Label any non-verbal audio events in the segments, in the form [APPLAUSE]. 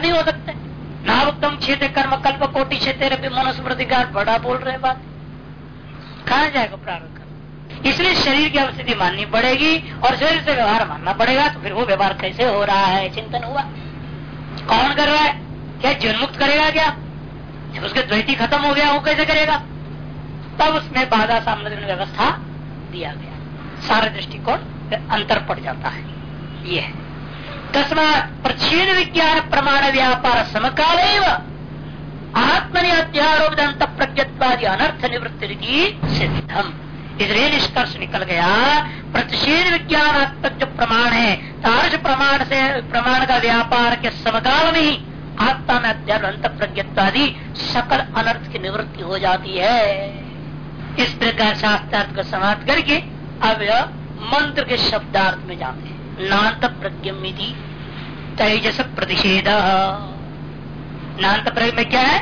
विनाश नहीं हो सकते। नावुक्तम क्षेत्र कर्म कल्प कोटि क्षेत्र मनुस्मृति का बड़ा बोल रहे बात। कहा जाएगा प्रारंभ कर इसलिए शरीर की अवस्थिति माननी पड़ेगी और शरीर से व्यवहार मानना पड़ेगा तो फिर वो व्यवहार कैसे हो रहा है? चिंतन हुआ। कौन कर रहा है? क्या जीवन मुक्त करेगा क्या? जब उसके द्वैती खत्म हो गया, वो कैसे करेगा? तब उसमें बाधा सामने व्यवस्था दिया गया। सारे दृष्टिकोण अंतर पड़ जाता है। ये है। तस्मा प्रच्छेद विज्ञान प्रमाण व्यापार समकाल आत्मनि अध्यारोपित अंत प्रज्ञत्वादि अनर्थ निवृत्ति सिद्धम इसलिए निष्कर्ष निकल गया प्रतिषेध विज्ञानात्मक जो प्रमाण है, तारस प्रमाण से, प्रमाण का व्यापार के समकाल में ही आत्मा में अध्यात्म अंत प्रज्ञत्वादि सकल अनर्थ की निवृत्ति हो जाती है। इस प्रकार शास्त्रार्थ को समाप्त करके अब मंत्र के शब्दार्थ में जाते हैं। नान्त प्रज्ञमिति तेजस प्रतिषेध नान्त प्रज्ञ में क्या है?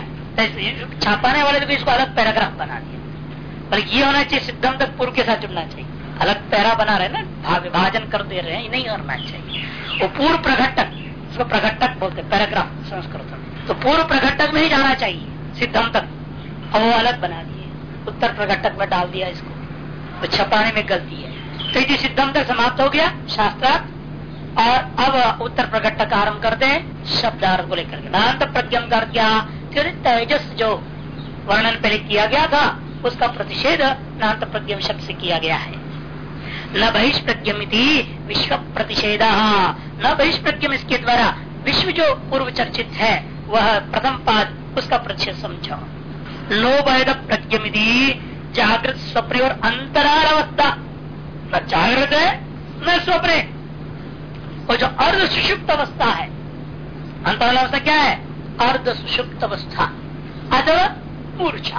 छापाने वाले तो इसको अलग पैराग्राफ बना दिया। बल्कि ये होना चाहिए सिद्धम तक पूर्व के साथ जुड़ना चाहिए। अलग पैरा बना रहे ना? विभाजन कर दे रहे हैं नहीं करना चाहिए। वो पूर्व प्रघटक उसको प्रघटक बोलते पैराग्राफ संस्कृत तो पूर्व प्रघटक में ही जाना चाहिए सिद्धम तक और वो अलग बना दिए। उत्तर प्रघटक में डाल दिया इसको। तो छपाने में गलती है। तो यदि सिद्धम तक समाप्त हो गया, शास्त्रार्थ। और अब उत्तर प्रकट का आरंभ करते हैं, शब्दार्थ को लेकर। नान्त प्रज्ञम कर क्या फिर तेजस जो वर्णन पहले किया गया था, उसका प्रतिषेध नान्त प्रज्ञम शब्द से किया गया है। न बहिष्प्रज्ञम विश्व प्रतिषेध न बहिष्प्रज्ञम इसके द्वारा विश्व जो पूर्व चर्चित है, वह प्रथम पाद, उसका प्रतिषेध समझो। लोभयद प्रज्ञमिति जागृत स्वप्न और अंतराल अवस्था। न जागृत है, न स्वप्न और जो अर्ध सुषुप्त अवस्था है अंतराल अवस्था क्या है? अर्ध सुषुप्त अवस्था। अथवा मूर्छा।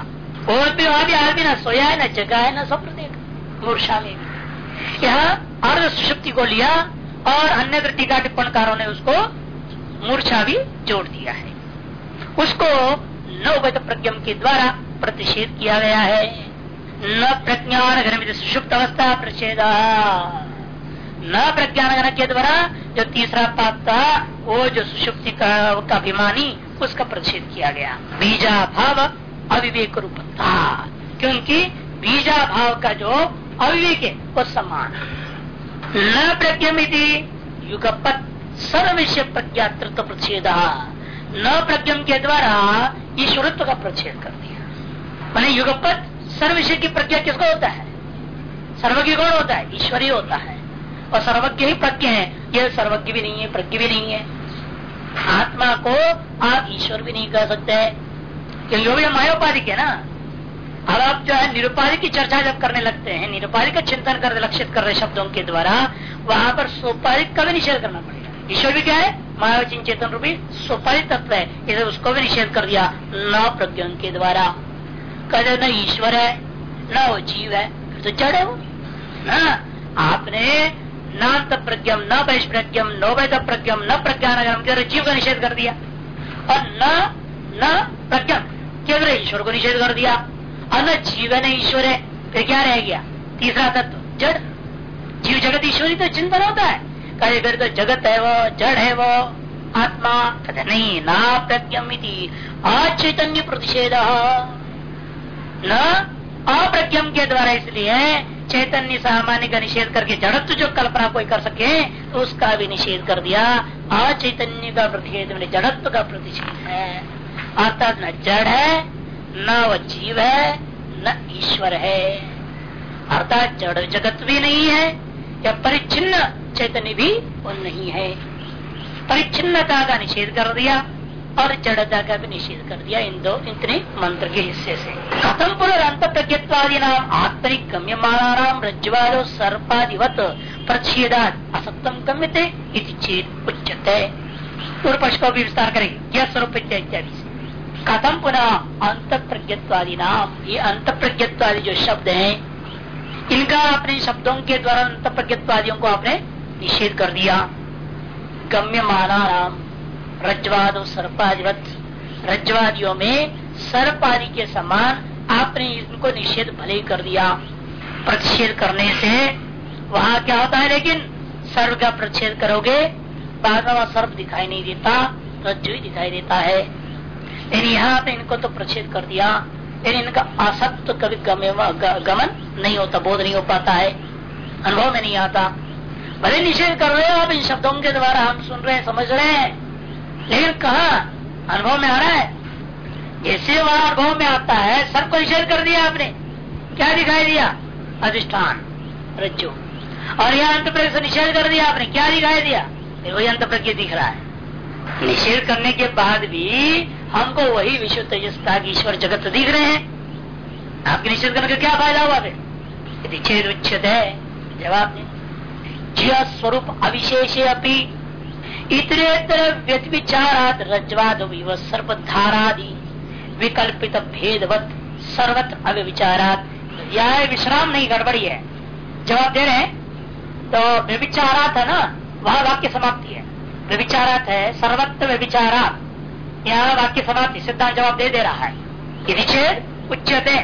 और भी भी आदमी न सोया है, न जगा है, न स्वप्न देख। मूर्छा में भी। यह अर्ध सुषुप्ति को लिया और अन्य टीका टिप्पणकारों ने उसको मूर्छा भी जोड़ दिया है। उसको नवगत प्रज्ञम के द्वारा प्रतिषेध किया गया है। न प्रज्ञान घन सुषुप्त अवस्था प्रतिषेध। न प्रज्ञान घन के द्वारा जो तीसरा पाप था वो जो सुषुप्ति का, अभिमानी उसका प्रतिषेध किया गया। बीजा भाव अविवेक रूप था क्योंकि बीजा भाव का जो अविवेक है वो समान न प्रज्ञमिति युगपत सर्व विषय प्रज्ञातृत्व प्रतिषेध। न प्रज्ञम के द्वारा ईश्वरत्व का प्रतिषेध कर दिया। मैंने युगपत सर्व विषय की प्रज्ञा किसको होता है? सर्वज्ञ कौन होता है? ईश्वरी होता है। और सर्वज्ञ ही प्रज्ञ है। यह सर्वज्ञ भी नहीं है, प्रज्ञ भी नहीं है। आत्मा को आप ईश्वर भी नहीं कह सकते। क्योंकि वो भी मायोपाधिक है ना, अब आप जो है निरुपाधिक की चर्चा जब करने लगते हैं, निरुपाधिक का चिंतन कर, लक्षित कर रहे शब्दों के द्वारा, वहाँ पर सोपाधिक का भी निषेध करना पड़ेगा। ईश्वर भी क्या है? मायावचिन चेतन रूपी सोपाधिक तत्व है। इसे उसको भी निषेध कर दिया न प्रज्ञ के द्वारा। कहते न ईश्वर है, न वो जीव है, फिर तो जड़ है वो ना आपने नान्त प्रज्ञम, न बहिष्प्रज्ञम नो वैध प्रज्ञम, न प्रज्ञान जीव का निषेध कर दिया। और न न प्रज्ञम केवल ईश्वर को निषेध कर दिया। और न जीवन ईश्वर है, फिर क्या रह गया? तीसरा तत्व, जड़। जीव जगत ईश्वरी तो चिंतन होता है। कहे फिर तो जगत है वो, जड़ है वो, आत्मा। कहते, नहीं, ना प्रज्ञम अचैतन्य प्रतिषेध। न? अप्रज्ञम के द्वारा इसलिए चैतन्य सामान्य का निषेध करके जड़त्व जो कल्पना कोई कर सके तो उसका भी निषेध कर दिया। अचैतन्य का प्रतिषेध में जड़त्व का प्रतिषेध है। अर्थात न जड़ है, न वह जीव है, न ईश्वर है। अर्थात जड़ जगत भी नहीं है, या परिच्छिन्न चैतन्य भी वो नहीं है। परिच्छिन्नता का निषेध कर दिया। और जड़ता का भी निषेध कर दिया इन दो इतने मंत्र के हिस्से से। कथम पुनरंत प्रज्ञत्वादि नाम आत्मनिक गम्य मानाराम रज्जवालो, सर्पादिवत प्रतिषेधात असत्यम गम्य चेत उच्चते पक्ष को भी विस्तार करेंगे यह स्वरूप इत्यादि से। कथम पुनः अंत प्रज्ञत्वादि नाम ये अंत प्रज्ञत्वादि जो शब्द है, इनका अपने शब्दों के द्वारा अंत प्रज्ञत्वादियों को आपने निषेध कर दिया। गम्य माना नाम रज्जवाद सर्पाधिवत रज्जवादियों में सर्पादि के समान आपने इनको निषेध भले ही कर दिया। प्रतिषेध करने से वहाँ क्या होता है लेकिन सर्व का प्रतिषेध करोगे, बाद में वहाँ सर्प दिखाई नहीं देता, रज्जु ही दिखाई देता है। लेकिन यहाँ पे इनको तो प्रच्छेद कर दिया लेकिन इनका असत्व कभी गमन नहीं होता, बोध नहीं हो पाता है। अनुभव में नहीं आता। भले निषेध कर रहे हो, आप इन शब्दों के द्वारा हम सुन रहे हैं, समझ रहे हैं। लेकिन कहा अनुभव में आ रहा है। जैसे वहाँ अनुभव में आता है, सबको निषेध कर दिया आपने। क्या दिखाई दिया? अधिष्ठान, रज्जु। और यह अंत से निषेध कर दिया आपने, क्या दिखाई दिया? फिर वही अंत प्रज्ञ दिख रहा है। निषेध करने के बाद भी हमको वही विश्व तेजस्ता ईश्वर जगत दिख रहे हैं। आपके निषेध करने का क्या फ़ायदा हुआ फिर? यदि छेद उच्छेद है, जवाब स्वरूप अविशेष अपनी इतरेतर व्यतिचारात रज्वाद सर्वधारादि विकल्पित भेदवत सर्वत्र अव्यविचारात। यह विश्राम नहीं गड़बड़ी है। जवाब दे रहे हैं? तो व्यविचारात है ना, वह वाक्य समाप्ति है। व्यविचारात है, सर्वत्र व्यविचारात। यहाँ वाक्य समाप्ति, सिद्धांत जवाब दे दे रहा है। यदि छेद उच्चते।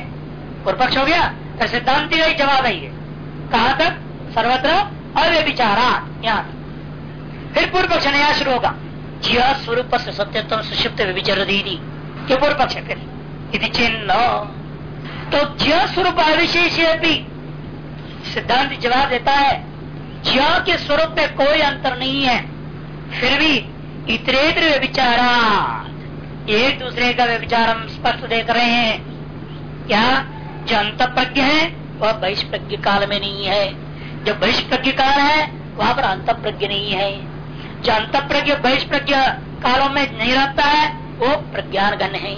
पूर्व पक्ष हो गया तो सिद्धांति का ही जवाब है कहा तक? सर्वत्र अव्यविचारात, यहाँ फिर पूर्व पक्ष नया शुरू होगा। जिया स्वरूप से सत्यत्व सुषिप्त व्यविचार दीदी के पूर्व पक्ष फिर? यदि चिन्ह। तो ज्य स्वरूप अविशेष भी। सिद्धांत जवाब देता है, ज्य के स्वरूप में कोई अंतर नहीं है। फिर भी इतरेत्र विचारा एक दूसरे का विचार हम स्पष्ट देख रहे हैं। क्या? जो अंत प्रज्ञ है, वह बहिष्प्रज्ञ काल में नहीं है। जो बहिष्प्रज्ञ काल है, वहाँ पर अंत प्रज्ञ नहीं है। जो अंत प्रज्ञ बहिष्प्रज्ञ कालों में नहीं रहता है, वो प्रज्ञान घन है।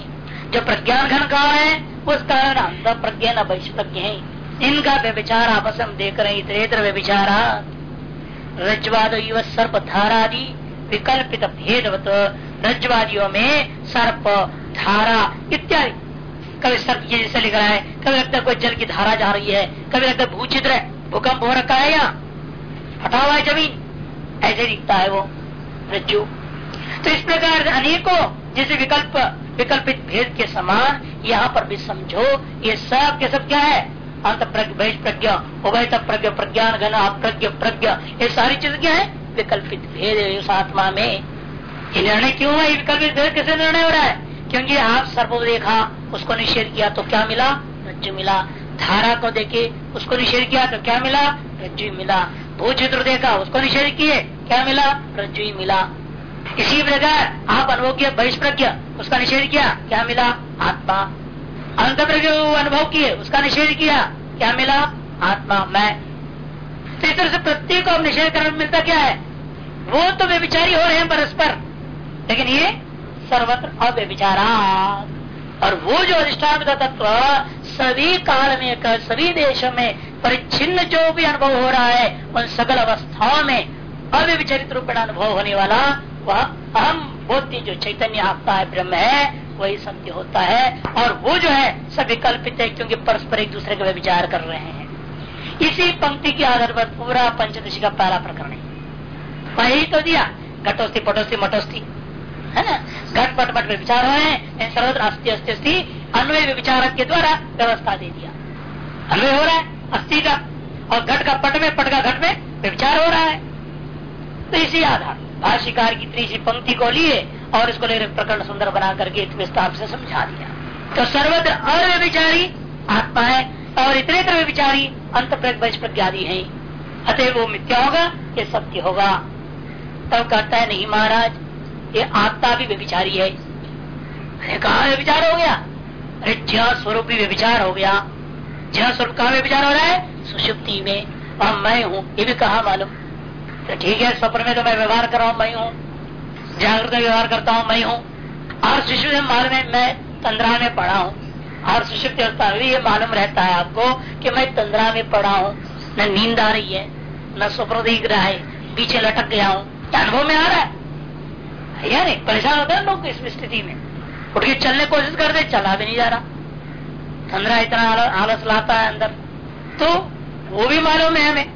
जो प्रज्ञान घन काल है, उस कारण अंत प्रज्ञ न बहिष्प्रज्ञ है। इनका व्यविचार आपस में देख रहे इतरेतर व्यविचारा रजवाद सर्प धारादि विकल्पित भेदवत रजवादियों में सर्प धारा इत्यादि। कभी सर्प जैसे लिख रहा है, कभी लगता है कोई जल की धारा जा रही है, कभी लगता है भूचित्र भूकंप हो रखा है यहाँ हटा हुआ है ज़मीन। ऐसे दिखता है वो रज्जु तो इस प्रकार अनेकों जैसे विकल्प, विकल्पित भेद के समान यहाँ पर भी समझो, ये सब के सब क्या है? अंत प्रज्ञ प्रज्ञ उभय प्रज्ञ, प्रज्ञान घन, अप्रज्ञ, प्रज्ञ, ये सारी चीज़ क्या है? विकल्पित भेद उस आत्मा में। ये निर्णय क्यों है विकल्पित भेद कैसे निर्णय हो रहा है? क्योंकि आप सर्व देखा उसको निषेध किया तो क्या मिला? रज्जु मिला। धारा को देखे, उसको निषेध किया तो क्या मिला? रज्जु मिला। भूचित्र देखा, उसको निषेध किए, क्या मिला? रज्जु मिला। इसी प्रकार आप अनुभव किया बहिष्प्रज्ञ, उसका निषेध किया, क्या मिला? आत्मा। अंत अनुभव किए, उसका निषेध किया, क्या मिला? आत्मा, मैं। तो इस तरह से प्रत्येक को निषेध करने मिलता क्या है? वो तो व्यविचारी हो रहे हैं परस्पर। लेकिन ये सर्वत्र अव्यविचारा और वो जो अधिष्ठान का तत्व सभी काल में कर सभी देशों में परिच्छिन्न जो भी अनुभव हो रहा है, उन सकल अवस्थाओं में अव्यविचरित रूप में अनुभव होने वाला, वह अहम बोधि जो चैतन्य आपका है, ब्रह्म है, वही सत्य होता है। और वो जो है, सब विकल्पित है, क्योंकि परस्पर एक दूसरे का विचार कर रहे हैं। इसी पंक्ति के आधार पर पूरा पंचदशी का पहला प्रकरण है। वही तो दिया, घटोस्ती, पटोस्ती, मटोस्ती। है ना? घट, पट पट में विचार हुए हैं सर्वत्र अस्थि अस्थि अस्थि, अन्वय विचारक के द्वारा व्यवस्था दे दिया। अन्वय हो रहा है। अस्थि का और घट का पट में, पट का घट में विचार हो रहा है। तो इसी आधार भाषिकार की तीसरी पंक्ति को लिए और इसको लेकर प्रकरण सुंदर बना करके विस्तार से समझा दिया। तो सर्वत्र अव्यविचारी आत्मा है और इतने तरह विचारी अंत प्रज्ञादि है। अतः वो मिथ्या होगा, ये सत्य होगा। तब कहता है, नहीं महाराज, ये आत्मा भी व्यविचारी है। कहा व्यविचार हो गया? अरे स्वरूप भी व्यविचार हो गया। ज्या स्वरूप कहा व्यविचार हो रहा है? सुषुप्ति में। और मैं हूँ ये भी कहा मालूम? तो ठीक है स्वप्न में तो मैं व्यवहार कर रहा हूँ मैं हूँ। जागृत में व्यवहार करता हूँ मैं हूँ। और शिशु में मालूम है मैं तंद्रा में पढ़ा हूँ। और सुषुप्त अवस्था में ये मालूम रहता है आपको कि मैं तंद्रा में पढ़ा हूँ। न नींद आ रही है न स्वप्न दिख रहा है पीछे लटक गया हूँ। अनुभव में आ रहा है? या नहीं? परेशान होता है लोग इस स्थिति में। उठ के चलने कोशिश करते चला भी नहीं जा रहा। तंद्रा इतना आलस लाता है अंदर। तो वो भी मालूम है हमें।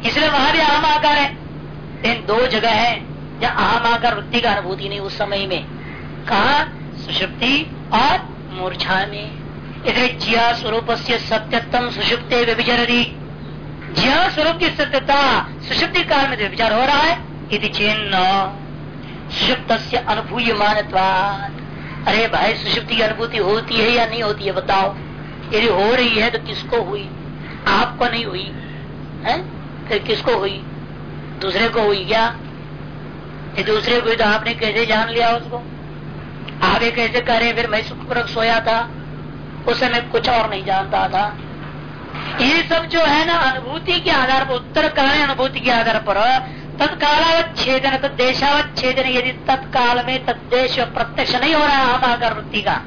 इसलिए वहाँ भी अहम आकार है। लेकिन दो जगह है जहाँ आम आकर वृत्ति का अनुभूति नहीं उस समय में। कहा? सुषुप्ति और मूर्छा में। इधर जिया स्वरूप से सत्यत्म सुषुप्ते जिया स्वरूप की सत्यता सुषुप्ति काल में व्यभिचार हो रहा है यदि चिन्ह। सुषुप्त से अनुभूय अरे भाई, सुषुप्ति की अनुभूति होती है या नहीं होती है, बताओ। यदि हो रही है तो किसको हुई? आपको नहीं हुई। है? फिर किसको हुई? दूसरे को हुई क्या? ये दूसरे को तो आपने कैसे जान लिया उसको? आगे कैसे करे फिर मैं सुखपूर्वक सोया था। उस समय कुछ और नहीं जानता था। ये सब जो है ना, अनुभूति के आधार पर उत्तर काल अनुभूति के आधार पर, तत्कालावत छेदन तदेशावत छेदन, यदि तत्काल में तद्देश प्रत्यक्ष नहीं हो रहा हम आकर वृत्ति का।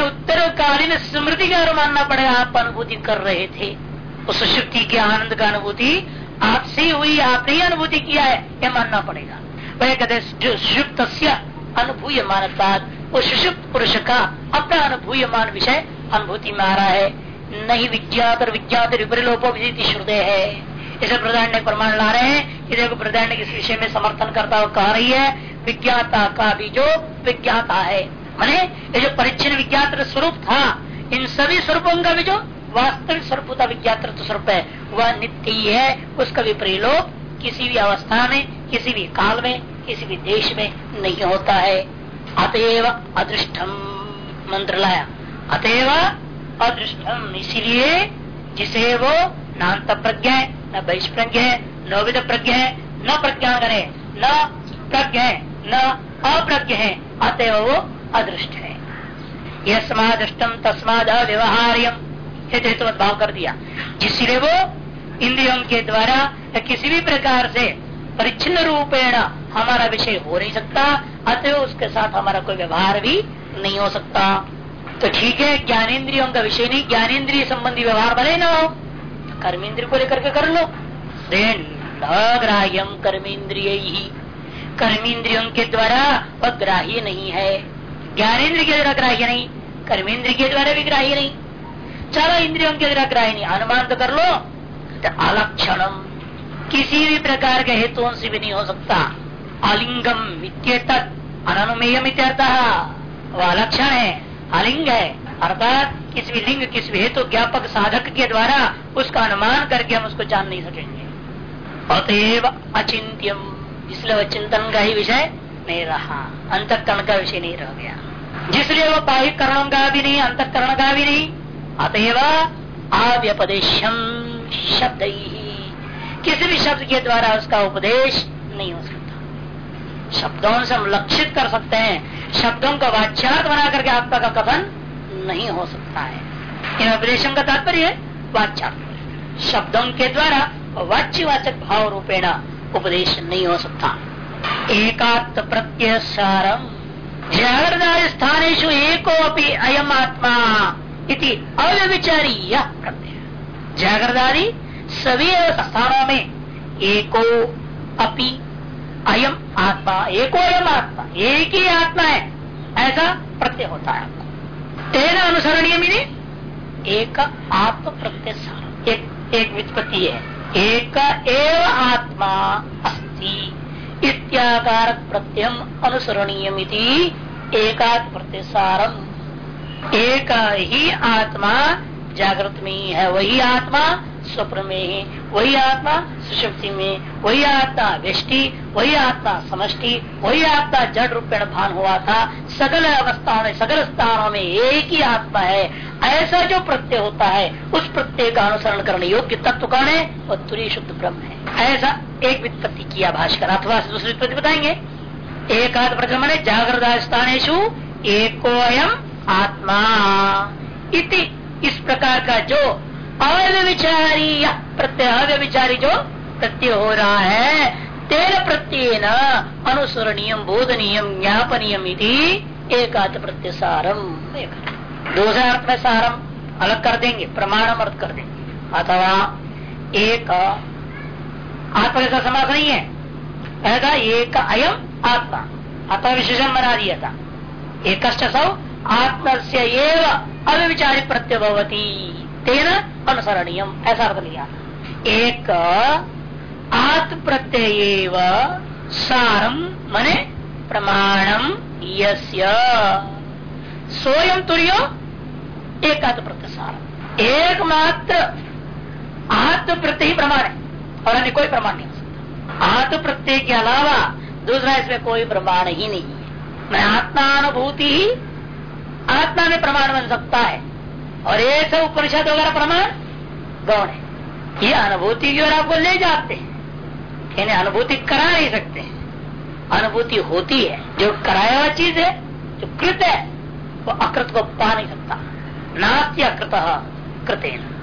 उत्तरकालीन स्मृति का मानना पड़ेगा आप अनुभूति कर रहे थे। उस सुषुप्ति के आनंद का अनुभूति आपसे हुई, आपने ही अनुभूति किया है, यह मानना पड़ेगा। वह कहते सुषुप्त अनुभूय मानता वो सुषुप्त पुरुष का अपना अनुभूयमान विषय अनुभूति में आ रहा है। नहीं विज्ञात और विज्ञात विपरीलोपो श्रुदय है। इसे प्रधान प्रमाण ला रहे हैं देखो प्रधान इस विषय में समर्थन करता हुआ कह रही है, विज्ञाता का भी जो विज्ञाता है। मैंने ये जो परिच्छन विज्ञात स्वरूप था, इन सभी स्वरूपों का भी जो वास्तविक स्वरूप का विज्ञात स्वरूप है, वह नित्य ही है, उसका भी प्रलोप किसी भी अवस्था में, किसी भी काल में, किसी भी देश में नहीं होता है। अतएव अदृष्टम, मंत्र लाया। अतएव अदृष्टम, इसीलिए जिसे वो न अंत प्रज्ञ है, न बहिष्प्रज्ञ है, न विध प्रज्ञ है, न प्रज्ञा करे, न प्रज्ञ है, न अप्रज्ञ है, अतएव वो अदृष्ट। है यह समादृष्टम तस्माद अव्यवहार्यम हेतु भाव कर दिया। जिसलिए वो इंद्रियों के द्वारा या किसी भी प्रकार से परिचिन रूपेण हमारा विषय हो नहीं सकता, अतः उसके साथ हमारा कोई व्यवहार भी नहीं हो सकता। तो ठीक है, ज्ञानेन्द्रियों का विषय नहीं, ज्ञानेन्द्रिय संबंधी व्यवहार भले ना हो कर्मेंद्रिय को लेकर के कर लो। ग्राह्यम कर्मेंद्रिय। ही कर्मेंद्रियों के द्वारा वह ग्राह्य नहीं है। ज्ञानेन्द्र के द्वारा ग्राह्य नहीं? कर्मेंद्र के द्वारा भी ग्राह्य नहीं? चारों इंद्रियों के द्वारा ग्राह्य नहीं। अनुमान तो कर लो तो अलक्षणम। किसी भी प्रकार के हेतुओं से भी नहीं हो सकता। अलिंगम अनुमेयम इत्यर्थ वह अलक्षण है, अलिंग है। अर्थात, किसी भी लिंग, किसी भी हेतु ज्ञापक साधक के द्वारा उसका अनुमान करके हम उसको जान नहीं सकेंगे। अतएव अचिंत्यम। इसलिए वह चिंतन का ही विषय नहीं रहा। अंतकरण का विषय नहीं रह गया। जिसलिए वो बाहिक करणों का भी नहीं, अंतकरण का भी नहीं, अतएव आव्यपदेशम शब्द। ही किसी भी शब्द के द्वारा उसका उपदेश नहीं हो सकता। शब्दों से हम लक्षित कर सकते हैं। शब्दों का वाच्यार्थ बना करके आत्मा का कथन नहीं हो सकता है। इन उपदेशों का तात्पर्य वाच्यार्थ शब्दों के द्वारा वाच्यवाचक भाव रूपेण उपदेश नहीं हो सकता। एकात्म प्रत्यय जागृत स्थानेशु एको अयम आत्मा इति अव्यविचारी यह प्रत्यय। जागृदादि सभी स्थानों में एको अपि अयम आत्मा, एको अयम आत्मा एक ही आत्मा है, ऐसा प्रत्यय होता है। आपको तेना अनुसरणीय मिले एक आत्म प्रत्यय एक एक वित्पत्ति है। एक एव आत्मा अस्ति। इत्याकार प्रत्यम अनुसरणीय एकात्म प्रत्यय एक ही आत्मा, जागृत में ही है वही आत्मा, स्वप्न में ही वही आत्मा, सुशक्ति में वही आत्मा, व्यष्टि, वही आत्मा, समष्टि, वही आत्मा, जड़ रूपेण भान हुआ था। सकल अवस्थाओं में सकल स्थानों में एक ही आत्मा है। ऐसा जो प्रत्यय होता है, उस प्रत्यय का अनुसरण करने योग्य तत्व कौन है? वह तुरी शुद्ध ब्रह्म है। ऐसा एक वित्पत्ति किया भाषकर अथवा दूसरी वित्पत्ति बताएँगे। एक आत्म प्रथम जागृत स्थानेशु एकोयम आत्मा। इति, इस प्रकार का जो अव्यविचारी प्रत्यय अव्यविचारी जो प्रत्यय हो रहा है, तेन प्रत्यय न अनुसरणीय बोधनीय ज्ञापनीय एकात प्रत्यय सारम। दूसरे अर्थ में सारम, अलग कर देंगे प्रमाणम अर्थ कर देंगे। अथवा एक आत्मा जैसा समास नहीं है। ऐसा एक अयम आत्मा। अतः विशेषण बना दिया था। एक सौ, आत्म से अव्यविचारी प्रत्यय भवती तेन अनुसरणीय ऐसा अर्थ लिया। एक आत्म प्रत्यय सारम मने प्रमाणम यस्य। स्वयं तुर्यो एक आत्म प्रत्यय सार। एकमात्र आत्म प्रत्यय प्रमाण है। और कोई प्रमाण नहीं हो सकता। आत्म प्रत्यय के अलावा दूसरा इसमें कोई प्रमाण ही नहीं है। मैं आत्मानुभूति ही आत्मा में प्रमाण बन सकता है। और ये सब उपनिषद वगैरह प्रमाण गौण है। ये अनुभूति की ओर आपको ले जाते हैं। इन्हें अनुभूति करा नहीं सकते अनुभूति होती है। जो कराया हुआ चीज़ है, जो कृत है, वो अकृत को पा नहीं सकता। नास्ती अकृत कृतेन।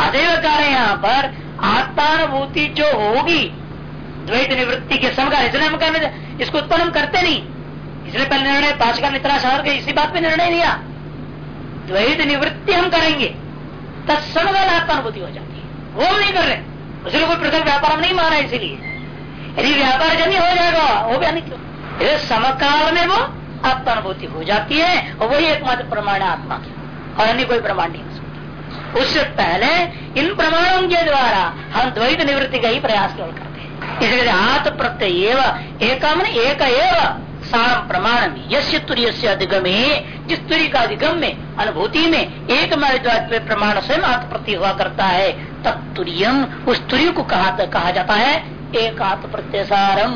अदैव कार्य यहाँ पर आत्मानुभूति जो होगी, द्वैत निवृत्ति के समकार इसलिए हम करने इसको उत्पन्न हम करते नहीं। इसलिए पहले निर्णय पाँच का मित्रा शहर के इसी बात पे निर्णय लिया। द्वैत निवृत्ति हम करेंगे तत्समकाल आत्मानुभूति हो जाती है। वो हम नहीं कर रहे। उसके कोई पृथक व्यापार हम नहीं माना इसीलिए। यदि व्यापार जन्य हो जाएगा, वो भी क्यों समकाल में वो आत्मानुभूति हो जाती है, और वही एकमात्र प्रमाण है आत्मा की। और अन्य कोई प्रमाण नहीं उससे पहले इन प्रमाणों के द्वारा हम द्वैत निवृत्ति का ही प्रयास केवल करते हैं। इसलिए हाथ प्रत्यय एकम एक एव सार प्रमाण में यश तुर्य से अधिगम जिस तुरी का अधिगम में अनुभूति में एक प्रमाण स्वयं आत्म प्रति हुआ करता है तब तुरियम उस तुरी को कहा, कहा जाता है एक आत्म प्रत्यसारम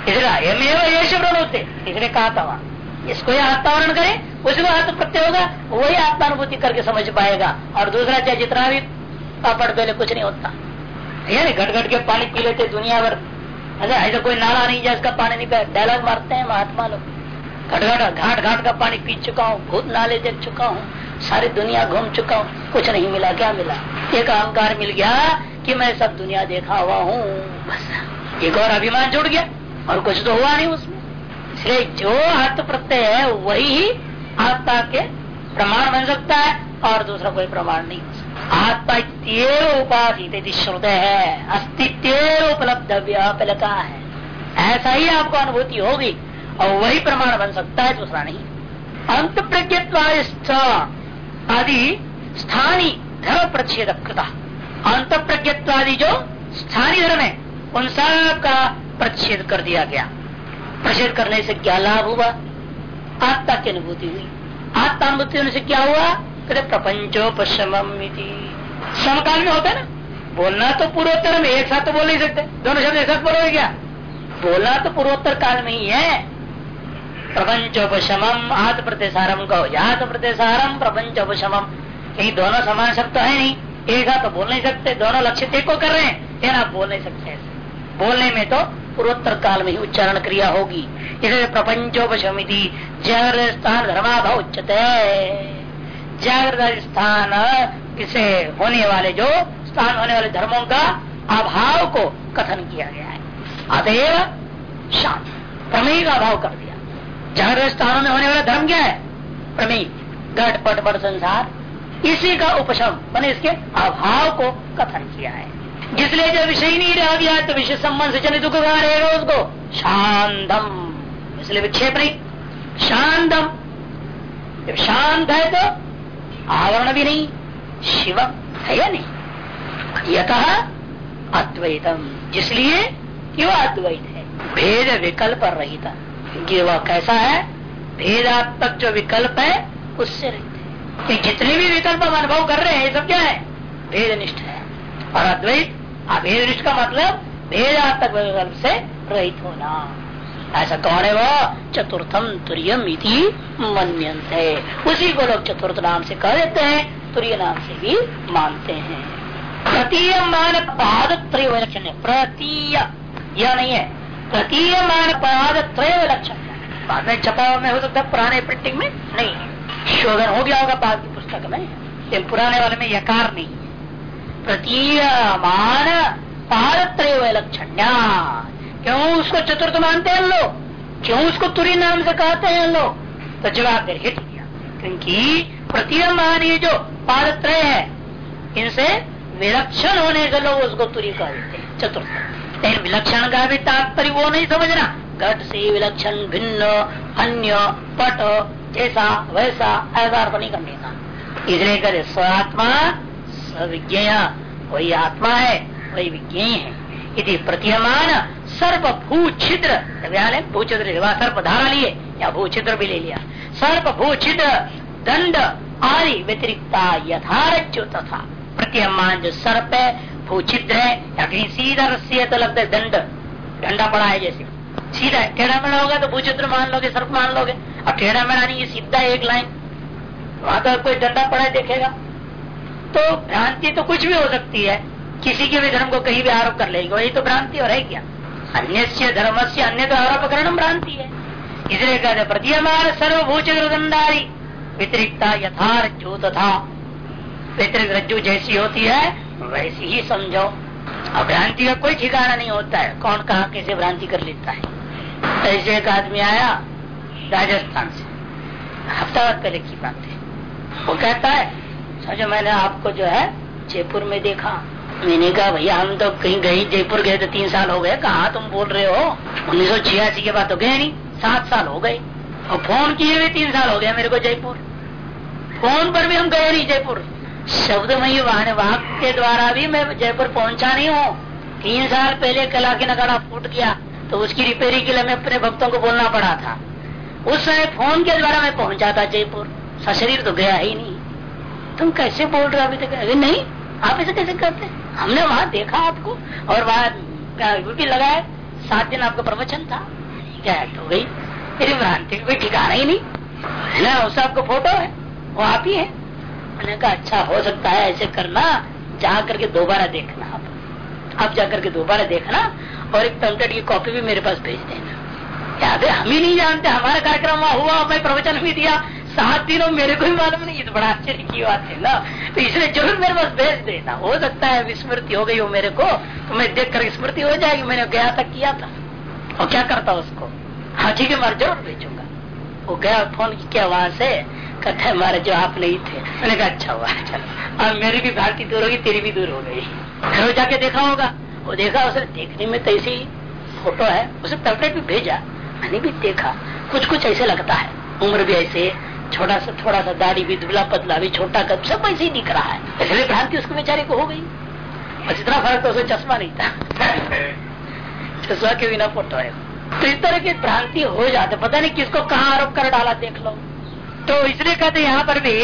इसलिए ये होते इसलिए कहा था वहाँ। इसको ही आत्मावरण करे उसको आत्म प्रत्यय होगा, वही आत्मानुभूति करके समझ पाएगा। और दूसरा चाहे जितना भी पापड़ पहले कुछ नहीं होता। यानी घट घट के पानी पी लेते दुनिया भर अरे, ऐसा कोई नाला नहीं जाए इसका पानी नहीं डायलॉग मारते हैं महात्मा लोग। घट घट घाट घाट का पानी पी चुका हूँ भूत नाले देख चुका हूँ, सारी दुनिया घूम चुका हूँ, कुछ नहीं मिला, क्या मिला? एक अहंकार मिल गया कि मैं सब दुनिया देखा हुआ हूँ, बस। एक और अभिमान जुड़ गया, और कुछ तो हुआ नहीं उसमें। इसलिए जो आत्म प्रत्यय है, वही आत्मा के प्रमाण बन सकता है और दूसरा कोई प्रमाण नहीं हो सकता। आत्मा उपाधि श्रुत है अस्तित्व उपलब्ध का है। ऐसा ही आपको अनुभूति होगी और वही प्रमाण बन सकता है, दूसरा नहीं। अंत प्रज्ञत्व आदि स्थानीय धर्म प्रच्छेद अंत प्रज्ञत्वादि जो स्थानीय धर्म है, उन सब का प्रच्छेद कर दिया गया। प्रच्छेद करने से क्या लाभ हुआ? आत्मा की अनुभूति हुई। आत्मा अनुभूति होने से क्या हुआ? कहते प्रपंचोपशम समकाल में होता है ना? बोलना तो पूर्वोत्तर में एक साथ तो बोल नहीं सकते। दोनों शब्द एक साथ बोलोगे क्या? बोलना तो पूर्वोत्तर काल में ही है। प्रपंचोपशम आत्म प्रत्यसारम कहो। आत्म प्रत्यसारम प्रपंचोपशम यही दोनों समान शब्द तो है नहीं। एक साथ तो बोल नहीं सकते। दोनों लक्ष्य एक को कर रहे हैं। या ना बोल नहीं सकते बोलने में तो पूर्वोत्तर काल में ही उच्चारण क्रिया होगी। इसलिए प्रपंचोपमिति जागृत स्थान धर्माभाव उच्चते। जागृत स्थान किसे होने वाले जो स्थान होने वाले धर्मों का अभाव को कथन किया गया है। अतएव शांत, प्रमेय का अभाव कर दिया। जागृत स्थानों में होने वाला धर्म क्या है? प्रमेय घट पट पट संसार। इसी का उपशम, मैंने इसके अभाव को कथन किया है। जिसलिए जब विषय नहीं रह गया तो विषय संबंध से चलित दुख रहेगा उसको। शांतम। इसलिए विक्षेप नहीं। शांतम। जब शांत है तो आवरण भी नहीं, शिव है या नहीं? यथ अद्वैतम। जिसलिए क्यों अद्वैत है। भेद विकल्प रहित। क्योंकि वह कैसा है? भेदात्मक जो विकल्प है, उससे रहित कि जितने भी विकल्प हम अनुभव कर रहे हैं सब क्या है? भेद निष्ठ है। और अद्वैत अभेद निष्ठ का मतलब भेदात्मक विकल्प से रहित होना। ऐसा कौन है वो? चतुर्थम तुरियम इति मनते उसी को लोग चतुर्थ नाम से कह देते हैं, तुरीय नाम से भी मानते हैं। प्रतीयमान पाद त्रय विलक्षण है प्रतीय। यह नहीं है। प्रतीयमान पाद त्रय विलक्षण बाद में छपा में हो सकता है पुराने प्रिंटिंग में? नहीं। है शोधन हो गया होगा बाद की पुस्तक में। लेकिन पुराने वाले में यकार नहीं। है प्रतीयमान पारत्रय लक्षण क्यों उसको चतुर्थ मानते हैं लोग? क्यों उसको तुरी नाम से कहते हैं लोग? तो जवाब दे हिट किया क्योंकि प्रतीयमान ये जो पादत्रय है, इनसे विलक्षण होने से लोग उसको तुरी कह देते हैं, चतुर्थ। लेकिन विलक्षण का भी तात्पर्य वो नहीं समझना। घट से विलक्षण, भिन्न, अन्य, पट, जैसा, वैसा ऐसा अर्थ नहीं करने। का इसलिए करे स्वात्मा सविज्ञ वही आत्मा है वही विज्ञ है। यदि प्रतीयमान सर्प भू छिद्र भू छिद्र सर्प धारा लिए, या भू छिद्र भी ले लिया। सर्प भू छिद्र दंड आदि व्यतिरिक्ता यथारज्यो तथा। प्रतीयमान जो सर्प है भू छिद्र है, या कहीं सीधा रस्सी है तो लगता है दंड। डंडा पड़ा है जैसे। सीधा टेढ़ा मेढ़ा होगा तो भूचित्र मान लोगे, सर्प मान लोगे। और टेढ़ा मेढ़ा नहीं सीधा एक लाइन। वहाँ तो कोई डंडा पड़ा है, देखेगा। तो भ्रांति तो कुछ भी हो सकती है। किसी के भी धर्म को कहीं भी आरोप कर लेगी, वही तो भ्रांति और है क्या? अन्य धर्म से अन्य तो आरोप करण भ्रांति है। इसलिए कहते प्रतीयमान सर्वभूच रंदारी व्यतिरिक्ता यथार्थ जो तथा। व्यतिरिक्त रज्जु जैसी होती है, वैसी ही समझो। अब भ्रांति का कोई ठिकाना नहीं होता है। कौन कहा कैसे भ्रांति कर लेता है? ऐसे एक आदमी आया राजस्थान से। हफ़्ता पहले की बात है। वो कहता है समझो मैंने आपको जो है जयपुर में देखा, मैंने कहा, भैया, हम तो कहीं गए, जयपुर गए तो तीन साल हो गए, कहा तुम बोल रहे हो? उन्नीस सौ छियासी के बाद तो गए नहीं, सात साल हो गए। और फ़ोन किए हुए तीन साल हो गया मेरे को जयपुर। फ़ोन पर भी हम गए नहीं जयपुर। शब्द मई वाहन वाक के द्वारा भी मैं जयपुर पहुँचा नहीं हूँ। तीन साल पहले कला की नगाड़ा फूट गया तो उसकी रिपेयरिंग के लिए मैं अपने भक्तों को बोलना पड़ा था। उस समय फ़ोन के द्वारा मैं पहुँचा था जयपुर। सशरीर तो गया ही नहीं। तुम कैसे बोल रहे हो अभी तक? अभी नहीं, आप ऐसे कैसे करते हमने वहाँ देखा आपको और वहाँ भी लगाया। सात दिन आपका प्रवचन था। क्या हो गई? मेरी भ्रांति कोई ठिकाना ही नहीं। है ना, उस आपका फ़ोटो है, वो आप ही है। मैंने कहा अच्छा हो सकता है ऐसे करना, जा करके दोबारा देखना आप। आप जा करके दोबारा देखना और एक पेम्पलेट की कॉपी भी मेरे पास भेज देना। है, हम ही नहीं जानते, हमारा कार्यक्रम हुआ मैं प्रवचन भी दिया। सात दिनों मेरे को ही मालूम नहीं तो बड़ा आश्चर्य की बात है ना। तो इसलिए ज़रूर मेरे पास भेज देना। हो सकता है विस्मृति हो गई हो मेरे को तो मैं देख कर स्मृति हो जाएगी, मैंने गया था, किया था। और क्या करता उसको? हाँ ठीक है मैं ज़रूर भेजूँगा। वो गया, फ़ोन किया वहाँ से, कहते है जो आप नहीं थे। मैंने कहा अच्छा हुआ चलो। अब मेरी भी भारती दूर होगी, तेरी भी दूर हो गई। घर जाके देखा होगा। वो देखा, उसने देखने में तो ऐसी फ़ोटो है, उसे पेम्पलेट भी भेजा। मैंने भी देखा। कुछ कुछ ऐसे लगता है। उम्र भी ऐसे छोटा सा थोड़ा सा दाढ़ी भी दुबला पतला भी छोटा कद सब ऐसे ही दिख रहा है। इसलिए भ्रांति उसके बेचारे को हो गई। बस इतना फ़र्क तो उसे चश्मा नहीं था। [LAUGHS] चश्मा के बिना फ़ोटो है। तो इस तरह की भ्रांति हो जाते पता नहीं किसको कहाँ आरोप कर डाला देख लो। तो इसलिए कहते यहाँ पर भी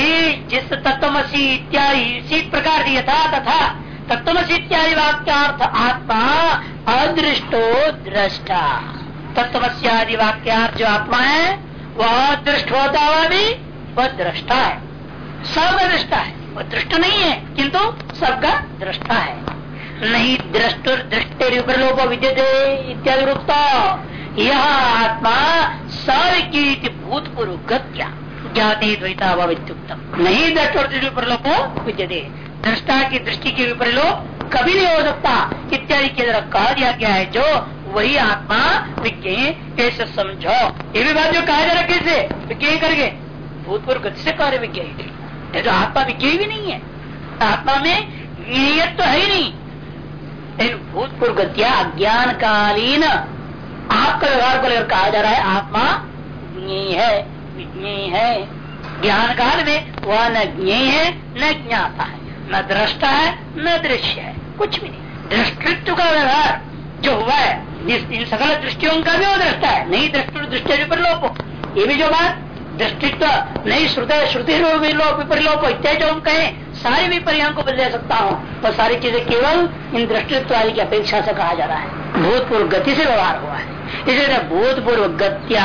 जिस तत्वसी इत्यादि इसी प्रकार दिया था तथा तत्वसी इत्यादि वाक्यार्थ आत्मा अदृष्टो दृष्टा। तत्वस्यादि वाक्यार्थ जो आत्मा है वह दृष्ट होता हुआ भी वह दृष्टा है। सब दृष्टा है। वह दृष्ट नहीं है, किंतु सबका दृष्टा है। नहीं, दृष्ट दृष्टि विप्रलोप विद्यते इत्यादि रूपता यह आत्मा सविज्ञ भूतपूर्व गत्या ज्ञाते द्वैता वित्युक्तम नहीं, दृष्ट और दृष्टि विप्रलोप विद्यते दृष्टा की दृष्टि के विप्रलोप कभी नहीं हो सकता। इत्यादि के द्वारा कहा दिया गया है, जो वही आत्मा विज्ञ कैसे समझो? ये भी बात जो कहा जा रहा कैसे? विज्ञ करके। भूतपूर्व गति से कार्य विज्ञ ये तो आत्मा विज्ञ भी नहीं है, आत्मा में नियत तो है ही नहीं। लेकिन भूतपूर्व गतिया अज्ञान कालीन आपका व्यवहार को लेकर कहा जा रहा है, आत्मा है, विज्ञेय है। ज्ञान काल में वह न ज्ञेय है, न ज्ञाता है, न दृष्टा है, न दृश्य है। कुछ भी नहीं। दृष्टित्व का व्यवहार जो हुआ है इन सकल दृष्टियों का भी वो दृष्टा है। नहीं दृष्टि दृष्टि विपरलोप। ये भी जो बात दृष्टित्व नहीं श्रुत, श्रुति विपरलोप, इत्यादि जो हम कहें, सारे विपर्यों को बदल सकता हूँ। तो सारी चीज़ें केवल इन दृष्टित्व आदि की अपेक्षा से कहा जा रहा है। भूतपूर्व गति से व्यवहार हुआ है। इसलिए भूतपूर्व गत्या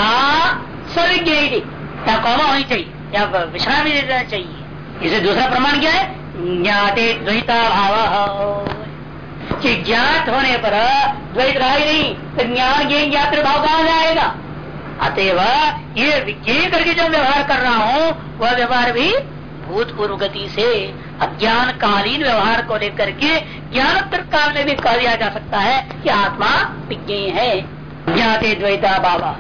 सविज्ञ या कौमा होनी चाहिए, या विश्राम देना चाहिए। इसे दूसरा प्रमाण क्या है? ज्ञाते द्वैता भाव। ज्ञात होने पर द्वैत रहा ही नहीं तो ज्ञान ज्ञान ज्ञात भाव कहा जाएगा अतएव ये विज्ञ करके जो व्यवहार कर रहा हूँ, वह व्यवहार भी भूतपूर्व गति से अज्ञान कालीन व्यवहार को लेकर के ज्ञानोत्तर काल में भी कह दिया जा सकता है कि आत्मा विज्ञ है। ज्ञाते द्वैता बाबा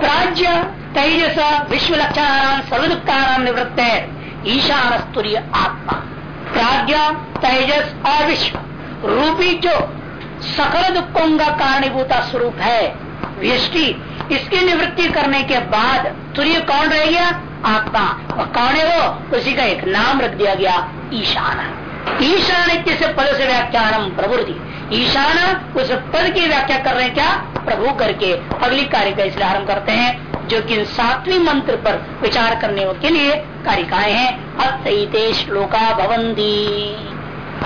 प्राज्य तेजस विश्व लक्षण सर्वदुखाराम निवृत्त है। ईशान स्तूर्य आत्मा। प्राज्ञ, तेजस और विश्व। रूपी जो सकल दुखों का कारणीभूता स्वरूप है व्यष्टि इसकी निवृत्ति करने के बाद तुरय कौन रह गया? आत्मा। और कौन है वो? उसी का एक नाम रख दिया गया, ईशान। ईशान से पद से व्याख्यान प्रभुति ईशान उस पद की व्याख्या कर रहे क्या? प्रभु करके। अगली कार्य का इसलिए आरंभ करते हैं, जो कि सातवीं मंत्र पर विचार करने के लिए कारिकाएँ हैं। अतईते श्लोका भवंती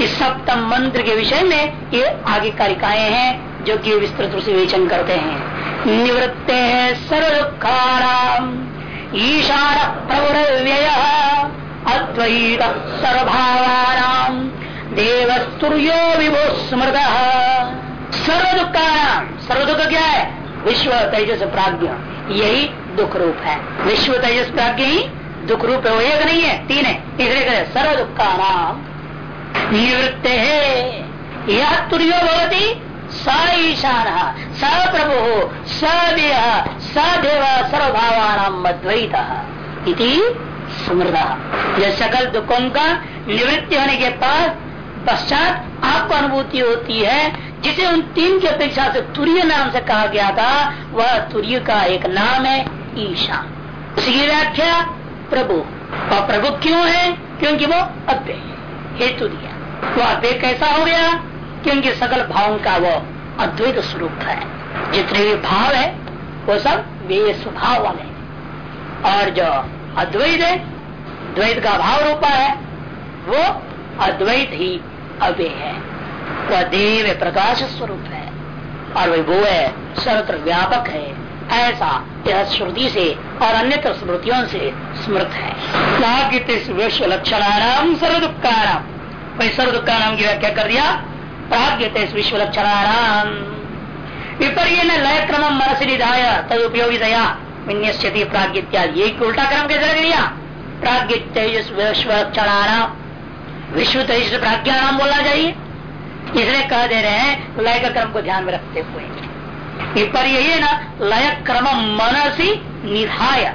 इस सप्तम मंत्र के विषय में ये आगे कारिकाएँ हैं, जो कि विस्तृत रूप से विवेचन करते हैं। निवृत्ते हैं सर्व दुखाराम ईशान व्यय अद्वैत सर्वभावानाम। देवस्तुर्यो विभो स्मृत। सर्व दुखाराम सर्व दुख क्या है? विश्व तेजस प्राज्ञ यही दुख रूप है। विश्व तेजस प्राज्ञ ही दुख रूप है, वो एक नहीं है, तीन है। तीसरे सर्व दुखाराम निवृत्त है। यह तुर्यो भवती, स ईशान, स प्रभु, स देह, स देव सर्वभावान अद्वैत इति स्मृत। यह सकल दुखों का निवृत्ति होने के बाद पश्चात आपको अनुभूति होती है, जिसे उन तीन की अपेक्षा से तुरीय नाम से कहा गया था, वह तुरीय का एक नाम है, ईशा। उसकी व्याख्या प्रभु। और प्रभु क्यों है? क्योंकि वो अव्यय हेतु दिया वो अव्यय कैसा हो गया क्योंकि सकल भावों का वो अद्वैत स्वरूप है। जितने भी भाव है, वो सब वे स्वभाव वाले और जो अद्वैत है, द्वैत का भाव रूपा है, वो अद्वैत ही अव्यय है। वह देव प्रकाश स्वरूप है। और वही वो है, सर्वत्र व्यापक है। ऐसा यह श्रुति से और अन्य स्मृतियों से स्मृत है। विश्व लक्षणाराम सर्व दुखाराम वही सर्व दुखाराम की व्याख्या कर दिया। प्राग्यते विश्व लक्षणाराम विपर्य न लय क्रम मनस निधाय तद उपयोगी दया, विन्यस्यति प्राग्ञ इत्यादि ये उल्टा क्रम कैसे रख लिया? प्राग्ञ तेजस विश्व लक्षणाराम विश्व तेजस प्राज्ञा नाम बोलना चाहिए। इसलिए कह दे रहे हैं, लय का क्रम को ध्यान में रखते हुए। पर यही है ना लय क्रम मनसी निधाय।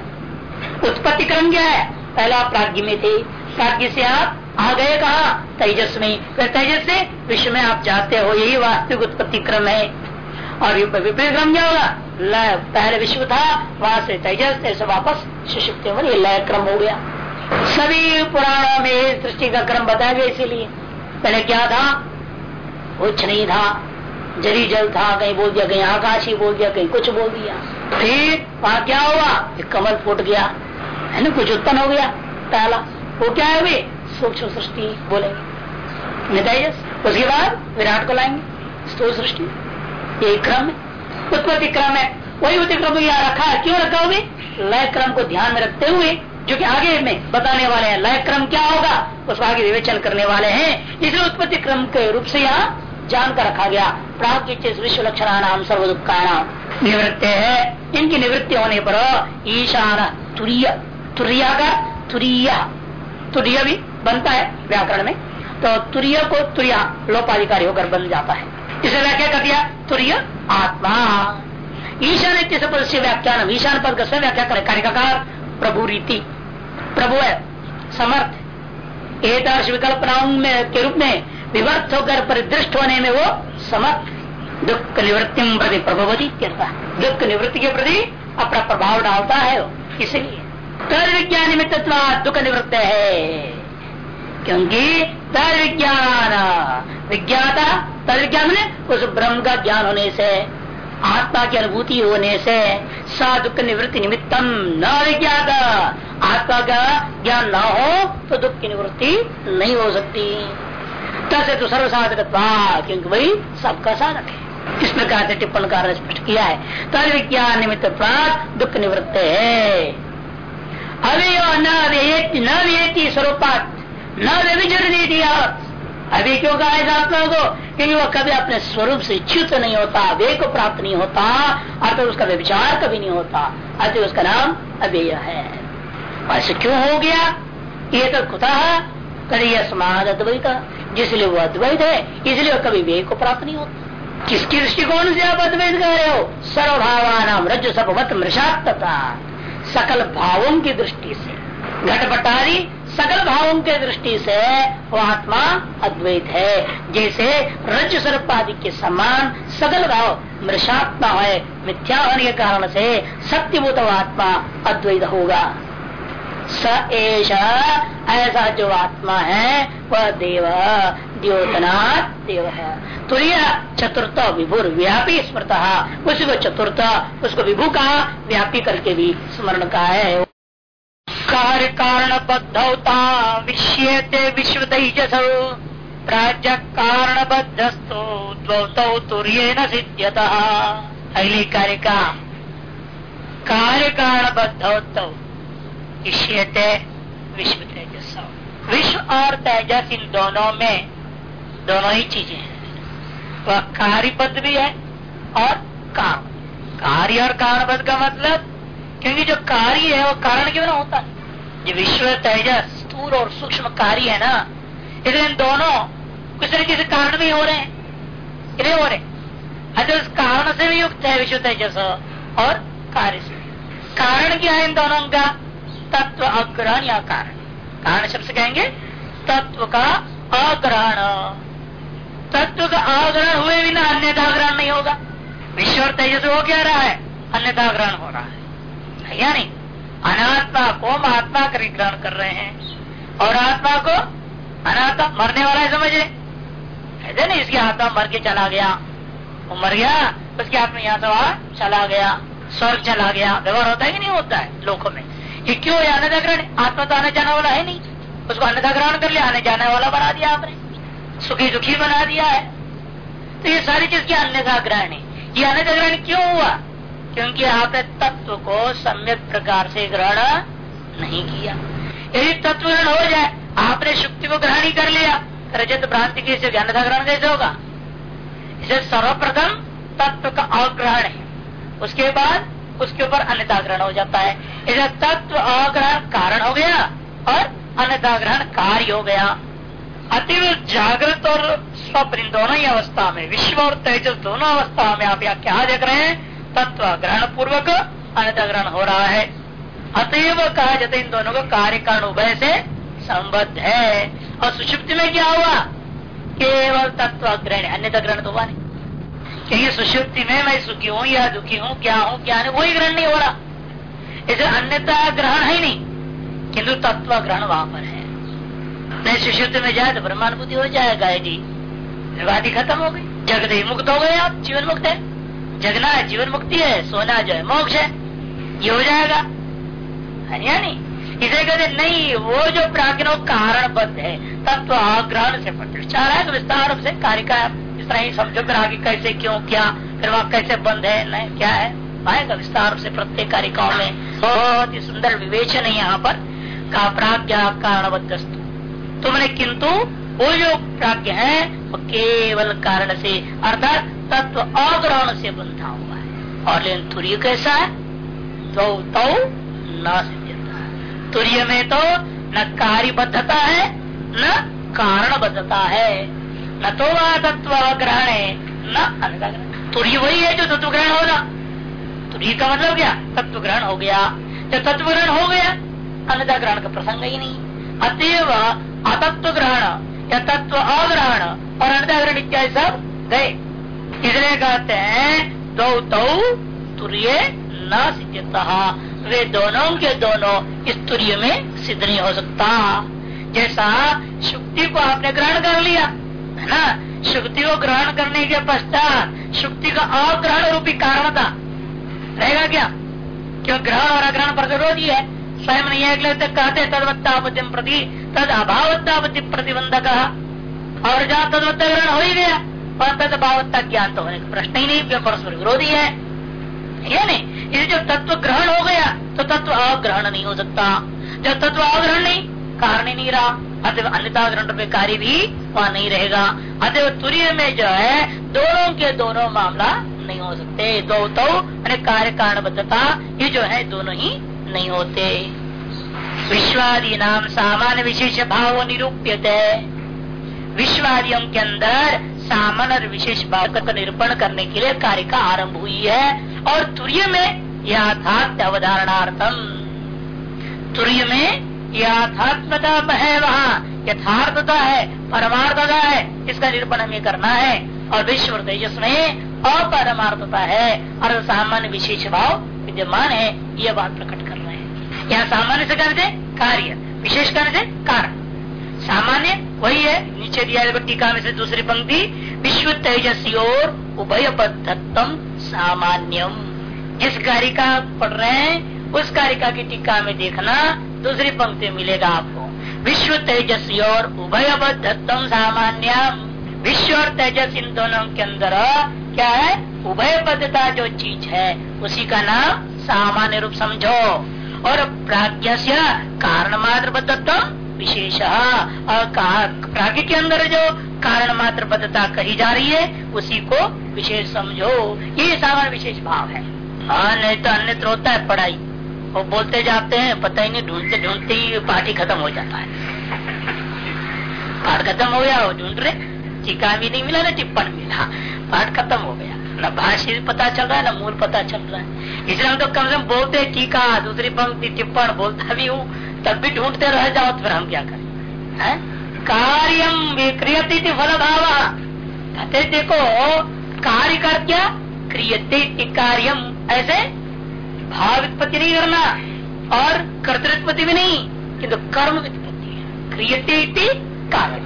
उत्पत्ति क्रम क्या है? पहला प्राज्ञ में थे। प्राज्ञ से आप आ गए कहा? तेजस में तेजस से विश्व में आप जाते हो, यही वास्तविक उत्पत्ति क्रम है। और विपरीत क्रम क्या होगा? लय। पहले विश्व था, वहाँ से तेजस ऐसे वापस सुषुप्त ये लय क्रम हो गया। सभी पुराणों में सृष्टि का क्रम बताया गया इसीलिए। पहले क्या था? कुछ नहीं था। जरी जल था, कहीं बोल दिया, कहीं आकाश ही बोल दिया, कहीं कुछ बोल दिया। फिर वहाँ क्या हुआ? कमल फूट गया। है ना, कुछ उत्पन्न हो गया। पहला, वो क्या है वे सूक्ष्म सृष्टि, बोलेंगे। तेजस उसके बाद विराट को लाएँगे। स्थूल सृष्टि यही क्रम है। उत्पत्ति क्रम है। वही उत्पत्ति क्रम यहाँ रखा है। क्यों रखा होगी? लय क्रम को ध्यान में रखते हुए, जो कि आगे में बताने वाले हैं। लय क्रम क्या होगा? उसको आगे विवेचन करने वाले हैं। इसलिए उत्पत्ति क्रम के रूप से यहाँ जान कर रखा गया। प्राप्त विश्व लक्षणा नाम सर्व दुखा नाम निवृत्त है। इनकी निवृत्ति होने पर ईशान तुरीय तुरिया का तुरीय। तुरीय भी बनता है व्याकरण में तो तुरीय को तुरिया लोपाधिकारी होकर बन जाता है। इसे व्याख्या कर दिया? तुरीय आत्मा। ईशान पद से व्याख्यान ईशान पद का व्याख्या करे। कार्यकार प्रभु रीति। प्रभु है, समर्थ। एक विकल्पनाओं में, के रूप में विवर्त होकर परिदृष्ट होने में वो समर्थ। दुख निवृत्ति प्रति प्रभवती दुख निवृत्ति के प्रति अपना प्रभाव डालता है इसलिए। तर विज्ञान निमित्त दुख निवृत्त है। क्योंकि तर विज्ञान विज्ञाता तर विज्ञान उस ब्रह्म का ज्ञान होने से, आत्मा की अनुभूति होने से सा दुख निवृत्ति निमित्तम न विज्ञात। आत्मा का ज्ञान न हो तो दुख की निवृत्ति नहीं हो सकती। तसे तो सर्वसाधक क्योंकि वही सबका साधक है। इस प्रकार से टिप्पण कार्य स्पष्ट किया है। तद विज्ञान निमित्त प्राप्त दुख निवृत्त है। अभी न स्वरूपात न दिया। अभी क्यों कहा है आत्मा को? क्योंकि वह कभी अपने स्वरूप से च्युत नहीं होता वे को प्राप्त नहीं होता अर्थात उसका व्यविचार कभी नहीं होता। अतः उसका नाम अभेय है। ऐसे क्यों हो गया? ये तो कुतः? कभी यह समाज अद्वैत जिसलिए वो अद्वैत है, इसलिए वह कभी वे को प्राप्त नहीं होता। किसकी दृष्टिकोण से आप अद्वैत कह रहे हो? सर्वभावान रज सपवत मृषात्ता सकल भावों की दृष्टि से। घटपटारी सकल भावों के दृष्टि से वो आत्मा अद्वैत है। जैसे रज सर्प आदि के समान सकल भाव मृषात्मा है। मिथ्या होने के कारण से सत्यभूत आत्मा अद्वैत होगा। स एश ऐसा जो आत्मा है, वह देव द्योतनाथ देव है। तुरय चतुर्थ विभुर व्यापी स्मृत उसको चतुर्थ, उसको विभु कहा, व्यापी करके भी स्मरण का है कार्य कारण बद्धता विश्यते विश्व तेजस राज्य कारण बद्धस्तो तुर्य न सिद्ध्यत अगली कार्य का कार्य कारण बद्धोत्तव इष्यते विश्व तेजस विश्व और तेजस इन दोनों में दोनों ही चीज़ें हैं वह कार्यबद्ध भी है और कारण कार्य और कारणबद्ध का मतलब क्योंकि जो कार्य है वो कारण क्यों ना होता है जो विश्व तेजस स्थूल और सूक्ष्म कार्य है ना? इसलिए दोनों किसी न किसी कारण में हो रहे हैं। हो रहे अच्छा उस कारण से भी युक्त है विश्व तेजस और कार्य से कारण क्या है इन दोनों का? तत्व अग्रहण या कारण। कारण शब्द कहेंगे, तत्व का अग्रहण। तत्व का अग्रहण हुए बिना अन्यथा ग्रहण नहीं होगा। विश्व और तेजस हो क्या रहा है? अन्यथा ग्रहण हो रहा है या नहीं? अनात्मा को महात्मा कर ग्रहण कर रहे हैं। और आत्मा को अनात्मा मरने वाला है, समझ? रहे ऐसे नहीं, इसकी आत्मा मर के चला गया। वो मर गया उसके आत्मा यहाँ से चला गया। स्वर्ग चला गया। व्यवहार होता है कि नहीं होता है लोगों में? ये क्यों अन्य ग्रहण आत्मा तो आने जाने वाला है नहीं। उसको अन्य ग्रहण कर लिया, आने जाने वाला बना दिया आपने। सुखी दुखी बना दिया है। तो ये सारी चीज़ की अन्यथा ग्रहण है। ये अन्य ग्रहण क्यों हुआ? क्योंकि आपने तत्व को सम्यक प्रकार से ग्रहण नहीं किया। यदि तत्व ग्रहण हो जाए, आपने शुक्ति को ग्रहण ही कर लिया। रजत भ्रांति के से ज्ञान ग्रहण कैसे होगा? इसे सर्वप्रथम तत्व का अग्रहण है। उसके बाद उसके ऊपर अन्यता ग्रहण हो जाता है। इसे तत्व अग्रहण कारण हो गया और अन्यता ग्रहण कार्य हो गया। अतिव जागृत और स्वप्न दोनों ही अवस्था में, विश्व और तेजस दोनों अवस्था में आप यहाँ क्या देख रहे हैं? तत्व ग्रहण पूर्वक अन्यता ग्रहण हो रहा है। अतएव कहा जाता इन दोनों को कार्य कारण उभय से संबद्ध है। और सुषुप्ति में क्या हुआ? केवल तत्व ग्रहण अन्य ग्रहण तो हुआ नहीं। क्योंकि सुषुप्ति में मैं सुखी हूँ या दुखी हूँ, क्या हूँ, क्या नहीं वही ग्रहण नहीं हो रहा। इसे अन्यता ग्रहण है नहीं, किंतु तत्व ग्रहण वहाँ पर है। नहीं, सुषुप्ति में जाए तो ब्रह्मानुभूति हो जाएगा जी विवादी खत्म हो गई जगदे मुक्त हो गए आप, जीवन मुक्त है। जगना है जीवन मुक्ति है, सोना जो है, मोक्ष है। ये हो जाएगा। है नहीं इसे कहते नहीं, वो जो प्राज्ञ कारणबद्ध है, तत्व आग्रहण से प्रतिष्ठा है तो विस्तार से कार्य का इस तरह ही समझो, फिर आगे कैसे, क्यों, क्या, फिर वहाँ कैसे बंद है, नहीं, क्या है? आएगा विस्तार से प्रत्येक कारिकाओं में। बहुत ही सुंदर विवेचन है यहाँ पर। का प्राज्ञा कारणबद्ध तुमने किंतु वो जो प्राज्ञ है वो केवल कारण से अर्थात तत्व अग्रहण से बंधा हुआ है। और लेकिन तुर्य कैसा है? तो, तो न तुर्य में तो न कार्यबद्धता है न कारणबद्धता है। न तो वह तत्व ग्रहण है न अनुग्रहण। तुर्य वही है जो तत्व ग्रहण होगा तुर्य का मतलब क्या? तत्व ग्रहण हो गया। जब तत्व ग्रहण हो गया अन्यता ग्रहण का प्रसंग ही नहीं। अतएव अतत्व ग्रहण या तत्व अग्रहण और अन्यता ग्रहण इत्यादि सब गए। इसलिए कहते हैं? दो तो तुर्य न सिद्धता वे दोनों के दोनों इस तुर्य में सिद्ध नहीं हो सकता। जैसा शुक्ति को आपने ग्रहण कर लिया, है ना? शुक्ति को ग्रहण करने के पश्चात शुक्ति का अग्रहण रूपी कारण था। रहेगा क्या? क्यों ग्रहण और अग्रहण प्रतिरोधी है। स्वयं नहीं है कहते तदवत्ता प्रति तद अभावत्ता बुद्धि प्रतिबंधक और जहाँ तदवत्ता ग्रहण हो ही गया और तद अभावत्ता ज्ञान तो होने का प्रश्न ही नहीं परस्पर विरोधी है। नहीं इसे जब तत्व ग्रहण हो गया तो तत्व अग्रहण नहीं हो सकता। जब तत्व अग्रहण नहीं, कारण ही नहीं रहा। अतः अन्यता ग्रहण रुपये कार्य भी वहाँ नहीं रहेगा। अतः तुरीय में जो है, दोनों के दोनों मामला नहीं हो सकते। दो तो कार्य कारण कारणबद्धता, ये जो है, दोनों ही नहीं होते। विश्वादी नाम सामान्य विशेष भाव निरूप्यते। विश्वादियों के अंदर सामान्य विशेष भाव का निरूपण करने के लिए कार्य का आरंभ हुई है और तुर्य में यथार्थ अवधारणार्थम। तुर्य में यथात्मता है वहाँ, यथार्थता है, परमार्थता है, इसका निरूपण हमें करना है। और विश्व तेजस में अपरमार्थता है, और सामान्य विशेष भाव विद्यमान है यह बात प्रकट यहाँ सामान्य से कहते कार्य। विशेष कहने से कारण। सामान्य, वही है, नीचे दिया टीका में से दूसरी पंक्ति, विश्व तेजसी और उभय पद्धतम सामान्यम। जिस कारिका पढ़ रहे हैं, उस कारिका की टीका में देखना, दूसरी पंक्ति मिलेगा आपको। विश्व तेजसी और उभय पद्धतम सामान्य विश्व और तेजस इन दोनों के अंदर क्या है? उभय बद्धता जो चीज़ है, उसी का नाम सामान्य रूप समझो। और प्राज्ञ से कारण मात्र बद्धत्व विशेष। और प्राज्ञ के अंदर जो कारण मात्र बद्धता कही जा रही है, उसी को विशेष समझो। ये सामान्य विशेष भाव है। हाँ नहीं तो अन्यत्र होता है पढ़ाई। वो बोलते जाते हैं, पता ही नहीं, ढूंढते ढूंढते ही पार्टी खत्म हो जाता है। पाठ खत्म हो गया, वो ढूंढ रहे। टीका भी नहीं मिला, ना टिप्पण मिला। पाठ खत्म हो गया। न भाष्य पता चल रहा है, न मूल पता चल रहा है। इसलिए हम तो कम से कम बोलते टीका दूसरी पंक्ति टिप्पण बोलता भी हूँ, तब भी ढूंढते रह जाओ तो फिर हम क्या करें? कार्यम विक्रियती फल भाव कहते देखो, कार्य कर क्या? क्रियते कार्यम ऐसे? भाव उत्पत्ति नहीं करना। और कर्तृत्पत्ति भी नहीं, किंतु कर्म उत्पत्ति क्रियते कारण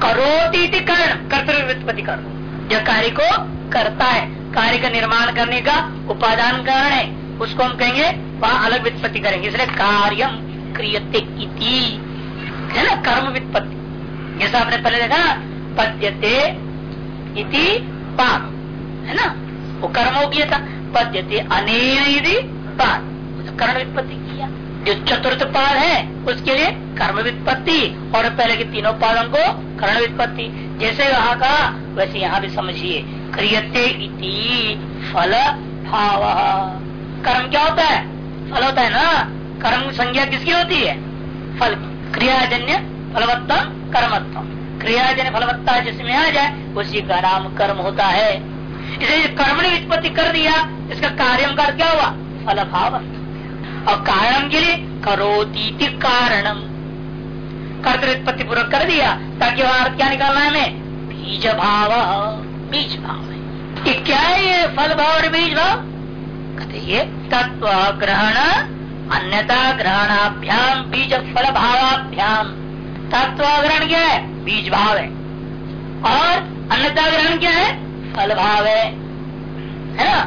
करोती कारण कर्तव्य कर्म जो कार्य को करता है। कार्य का निर्माण करने का उपादान कारण है। उसको हम कहेंगे, वहाँ अलग वित्पत्ति करेंगे। इसलिए कार्यम क्रियते इति। है ना? कर्म वित्पत्ति जैसा आपने पहले देखा ना पद्यते इति पाप है ना? वो कर्म हो गया था। पद्यते अनेन पाप तो कर्ण वित्पत्ति किया। जो चतुर्थ पाद है, उसके लिए कर्म वित्पत्ति और पहले के तीनों पादों को कर्ण वित्पत्ति जैसे वहाँ कहा वैसे यहाँ भी समझिए। क्रियते इति फल भाव कर्म क्या होता है? फल होता है ना? कर्म संज्ञा किसकी होती है? फल क्रियाजन्य फलवत्ता कर्मत्म क्रियाजन्य फलवत्ता जिसमें आ जाए, उसी का नाम कर्म होता है। इसलिए कर्म ने वित्पत्ति कर दिया, इसका कार्य का क्या हुआ? फल भाव और कारण के लिए करोती कारणम। कर्तृत्पत्ति पूर्वक कर दिया, ताकि वहाँ क्या निकालना है हमें? बीज भाव बीज भाव है क्या है ये फल भाव और बीज भाव कहते, ये तत्व ग्रहण अन्यता ग्रहणाभ्याम बीज फल भावाभ्याम तत्व ग्रहण क्या है? बीज भाव है। और अन्यता ग्रहण क्या है? फल भाव है। है ना?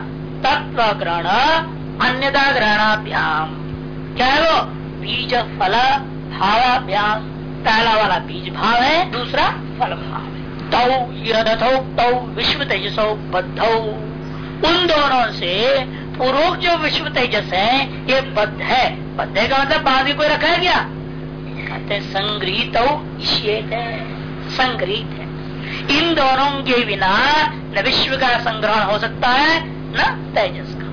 तत्व ग्रहण अन्यता ग्रहणाभ्याम क्या है वो? बीज फल भावाभ्याम पहला वाला बीज भाव है, दूसरा फल भाव है। तौ यथौ विश्व तेजसौ बद्ध। उन दोनों से पूर्व जो विश्व तेजस है, ये बद्ध है। बद्ध का मतलब बाद कोई रखा क्या? कहते संग्रहित संग्रहित है। इन दोनों के बिना न विश्व का संग्रहण हो सकता है, न तेजस का।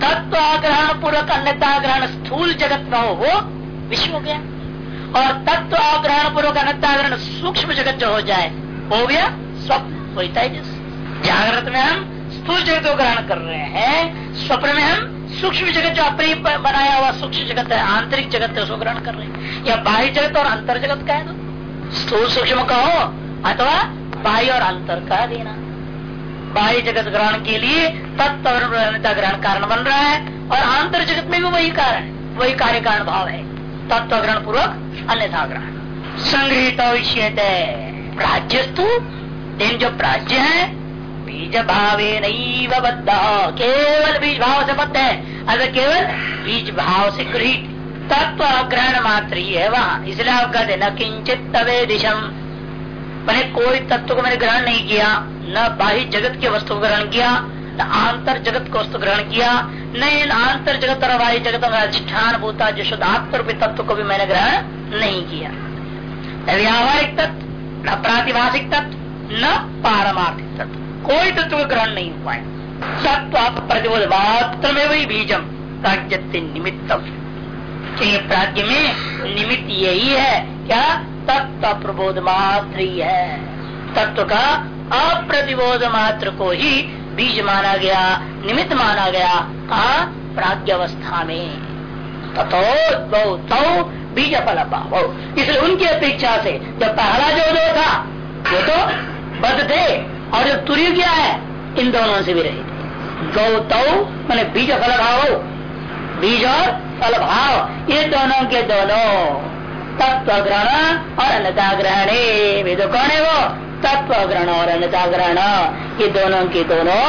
तत्व आग्रहण पूर्वक अन्यता ग्रहण स्थूल जगत में हो, वो विश्व हो। गया और तत्व आग्रहण पूर्वक अन्यता ग्रहण सूक्ष्म जगत जो हो जाए हो गया स्वप्न वही तेजस जागृत में हम स्थूल जगत को ग्रहण कर रहे हैं स्वप्न में हम सूक्ष्म जगत जो अपने बनाया हुआ सूक्ष्म जगत है आंतरिक जगत है उसको ग्रहण कर रहे हैं या बाह्य जगत और अंतर जगत कह दो स्थूल सूक्ष्म कहो अथवा बाह्य और अंतर का देना बाह्य जगत ग्रहण के लिए तत्व ग्रहण कारण बन रहा है और आंतर जगत में भी वही कारण वही कार्य कारण भाव है तत्व ग्रहण पूर्वक अन्यथा ग्रहण संग्रहित विषय प्राज्यस्तु दिन जो प्राज्य है बीज भावे नहीं केवल बीज भाव से बद्ध है। अगर केवल बीज भाव से गृहित तत्व ग्रहण मात्र ही है वहाँ। इसलिए आप कहते न किंचित तवे दिशम। मैंने कोई तत्व को मैंने ग्रहण नहीं किया, न बाह्य जगत के वस्तु को ग्रहण किया, न आंतर जगत को वस्तु ग्रहण किया, न इन आंतर जगत और बाह्य जगत में अधिष्ठान भूता जो शुद्धात्म तत्व को भी मैंने ग्रहण नहीं किया। व्यावहारिक तत्व न प्रातिभाषिक तत्व, न पारमार्थिक तत्व। कोई तत्व को ग्रहण नहीं हो। पाया तत्व प्रतिबोध मात्र में वही बीजम प्राज्ञ निमित्त प्राज्ञ में निमित्त यही है। क्या? तत्व प्रबोध मात्र ही है। तत्व का अप्रतिबोध मात्र को ही बीज माना गया, निमित्त माना गया, कहा? प्राग्ञ अवस्था में। तथो बीज फल अभाव इसलिए उनकी अपेक्षा से जो पहला जो दो था, वो तो बद थे और जो तुरी क्या है, इन दोनों से भी रहे थे। मैंने बीज फल भाव बीज और फल भाव ये दोनों के दोनों तत्व ग्रहण और अन्यता ग्रहण कौन है वो? तत्व ग्रहण और अन्यता ग्रहण ये दोनों के दोनों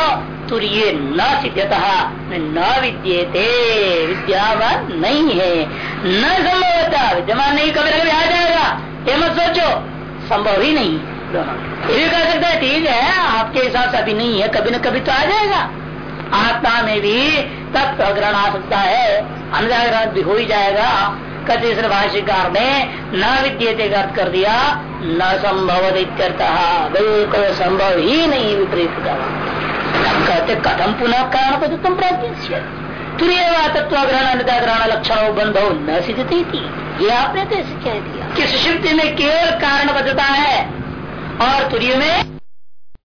तुरीय न सिद्धता न विद्यते विद्यावान नहीं है। न संभव होता विद्यमान नहीं, कभी कभी आ जाएगा। ये मत सोचो, संभव ही नहीं। ये कह सकते ठीक है, आपके हिसाब से अभी नहीं है, कभी न कभी तो आ जाएगा। आत्मा में भी तत्व ग्रहण आ सकता है अनुग्रहण भी हो ही जाएगा। कथित भाष्यकार ने न विद्यते अर्थ कर दिया? न संभव बिल्कुल संभव ही नहीं विपरीत कहते कथम पुनः कारण पदत्म प्राज्ञ तुरीय तत्व ग्रहण लक्षण बंधो न सिद्धती थी ये आपने कैसे कह दिया। किस शिफ्ट में केवल कारण बदता है? और तुरीय में